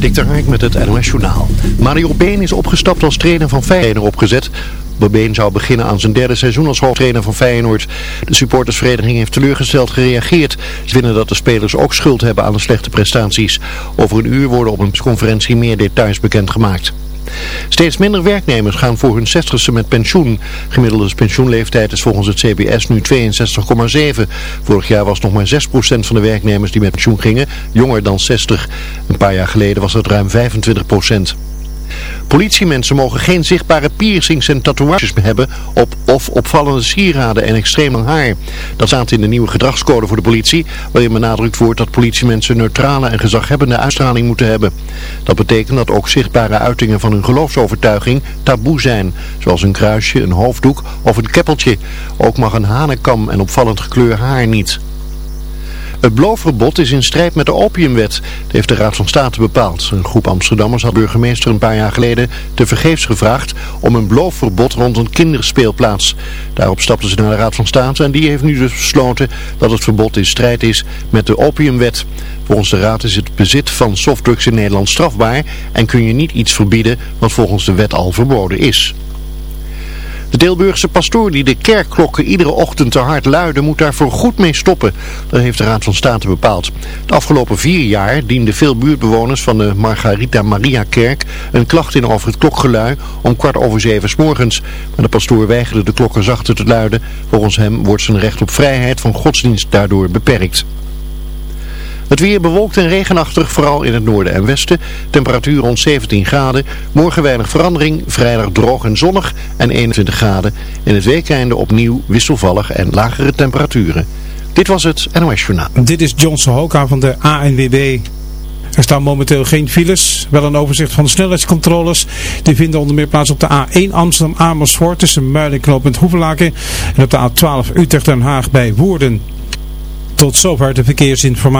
Dikter Hark met het NOS Journaal. Mario Been is opgestapt als trainer van Feyenoord opgezet. Been zou beginnen aan zijn derde seizoen als hoofdtrainer van Feyenoord. De supportersvereniging heeft teleurgesteld gereageerd. Ze vinden dat de spelers ook schuld hebben aan de slechte prestaties. Over een uur worden op een conferentie meer details bekendgemaakt. Steeds minder werknemers gaan voor hun 60ste met pensioen. Gemiddelde pensioenleeftijd is volgens het CBS nu 62,7. Vorig jaar was nog maar 6% van de werknemers die met pensioen gingen jonger dan 60. Een paar jaar geleden was dat ruim 25%. Politiemensen mogen geen zichtbare piercings en tatoeages hebben op of opvallende sieraden en extreem haar. Dat staat in de nieuwe gedragscode voor de politie, waarin benadrukt wordt dat politiemensen neutrale en gezaghebbende uitstraling moeten hebben. Dat betekent dat ook zichtbare uitingen van hun geloofsovertuiging taboe zijn, zoals een kruisje, een hoofddoek of een keppeltje. Ook mag een hanenkam en opvallend gekleurd haar niet. Het bloofverbod is in strijd met de opiumwet, dat heeft de Raad van State bepaald. Een groep Amsterdammers had burgemeester een paar jaar geleden te vergeefs gevraagd om een bloofverbod rond een kinderspeelplaats. Daarop stapten ze naar de Raad van State en die heeft nu dus besloten dat het verbod in strijd is met de opiumwet. Volgens de Raad is het bezit van softdrugs in Nederland strafbaar en kun je niet iets verbieden wat volgens de wet al verboden is. De Tilburgse pastoor die de kerkklokken iedere ochtend te hard luiden moet daarvoor goed mee stoppen. Dat heeft de Raad van State bepaald. De afgelopen vier jaar dienden veel buurtbewoners van de Margarita Maria Kerk een klacht in over het klokgelui om kwart over zeven s morgens. Maar de pastoor weigerde de klokken zachter te luiden. Volgens hem wordt zijn recht op vrijheid van godsdienst daardoor beperkt. Het weer bewolkt en regenachtig, vooral in het noorden en westen. Temperatuur rond 17 graden. Morgen weinig verandering. Vrijdag droog en zonnig en 21 graden. In het weekende opnieuw wisselvallig en lagere temperaturen. Dit was het NOS Journaal. Dit is Johnson Hoka van de ANWB. Er staan momenteel geen files, wel een overzicht van de snelheidscontroles. Die vinden onder meer plaats op de A1 Amsterdam-Amersfoort tussen Muiden en Hoevelaken. En op de A12 Utrecht-Den Haag bij Woerden. Tot zover de verkeersinformatie.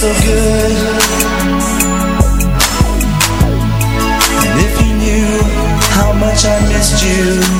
so good. And if you knew how much I missed you.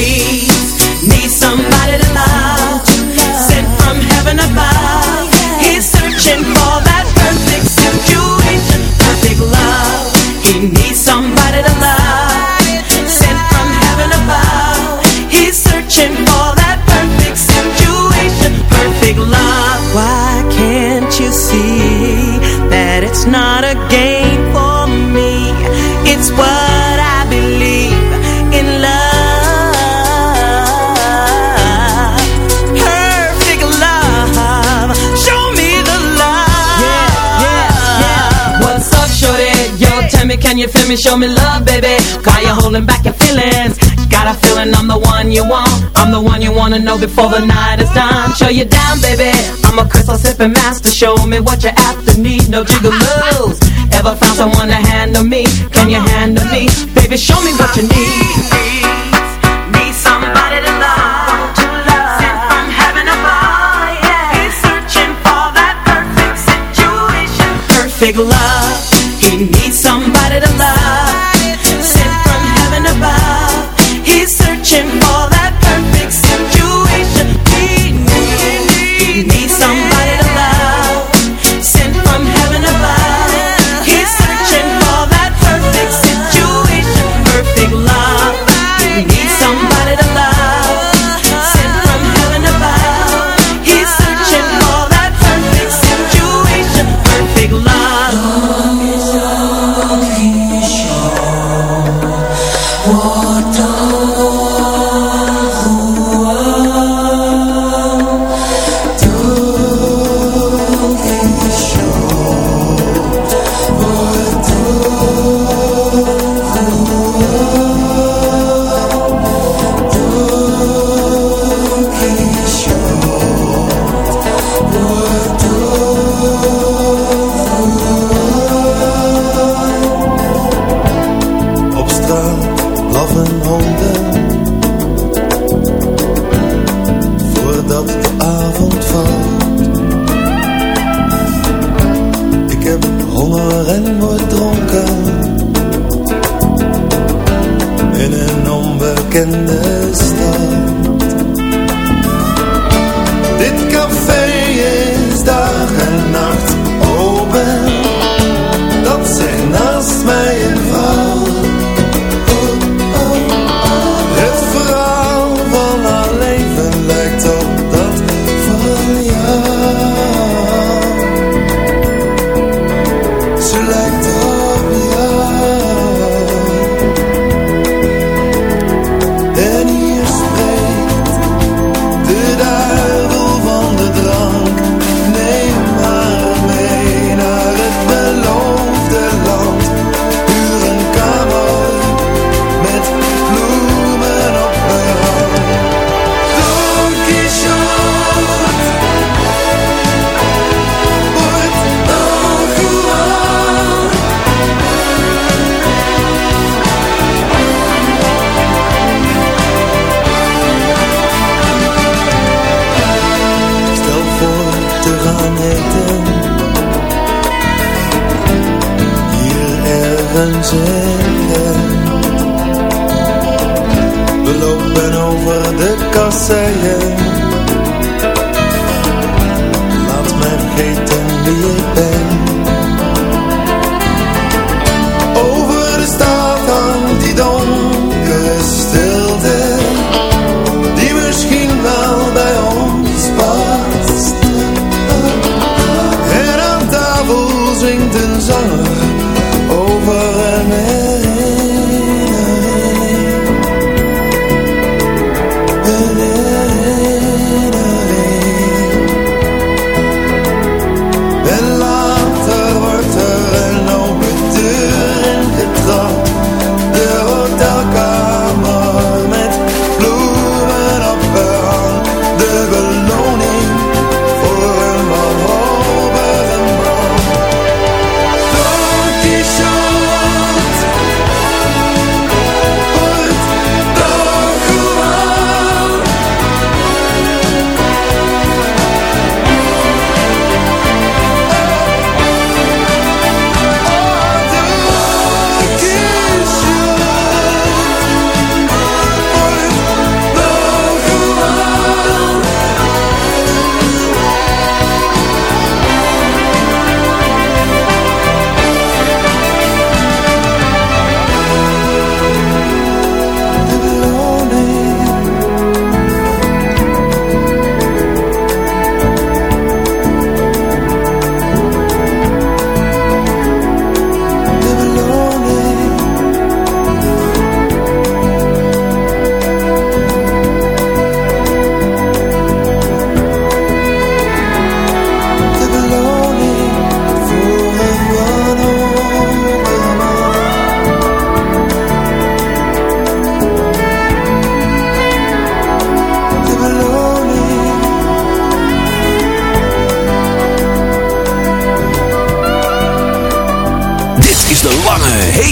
you feel me? Show me love, baby. Why you holding back your feelings? Got a feeling I'm the one you want. I'm the one you wanna know before the night is done. Show you down, baby. I'm a crystal sipping master. Show me what you're after. Need no jiggaloos. Ever found someone to handle me? Can you handle me? Baby, show me what you need. Need somebody to love. Perfect love. He needs somebody to love.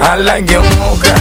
I like your mocha.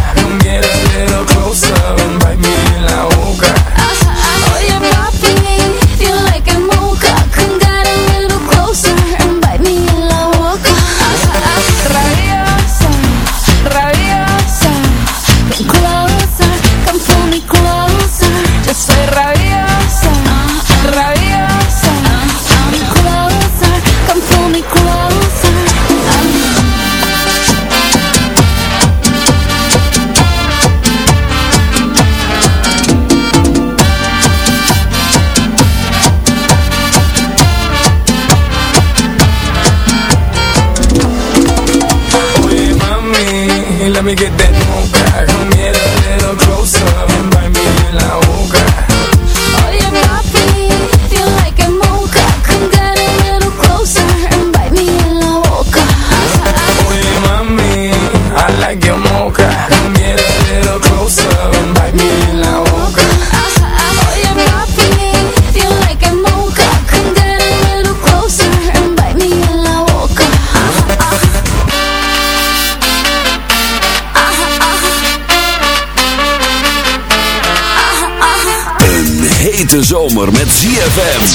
De zomer met ZFM.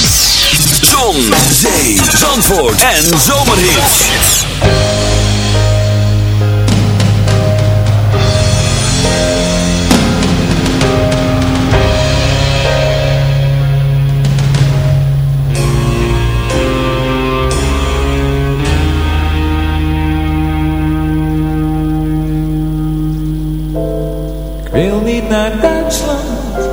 Zon, zee, zandvoort en zomerhit. Ik wil niet naar Duitsland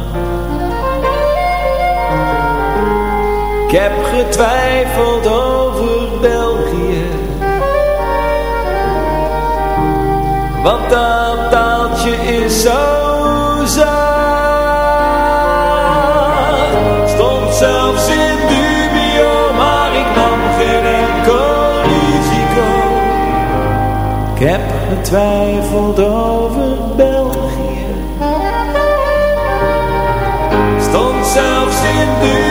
Ik heb getwijfeld over België. Want dat taaltje is zo Stond zelfs in dubio Maar ik nam geen enkel Ik heb getwijfeld over België. Stond zelfs in dubio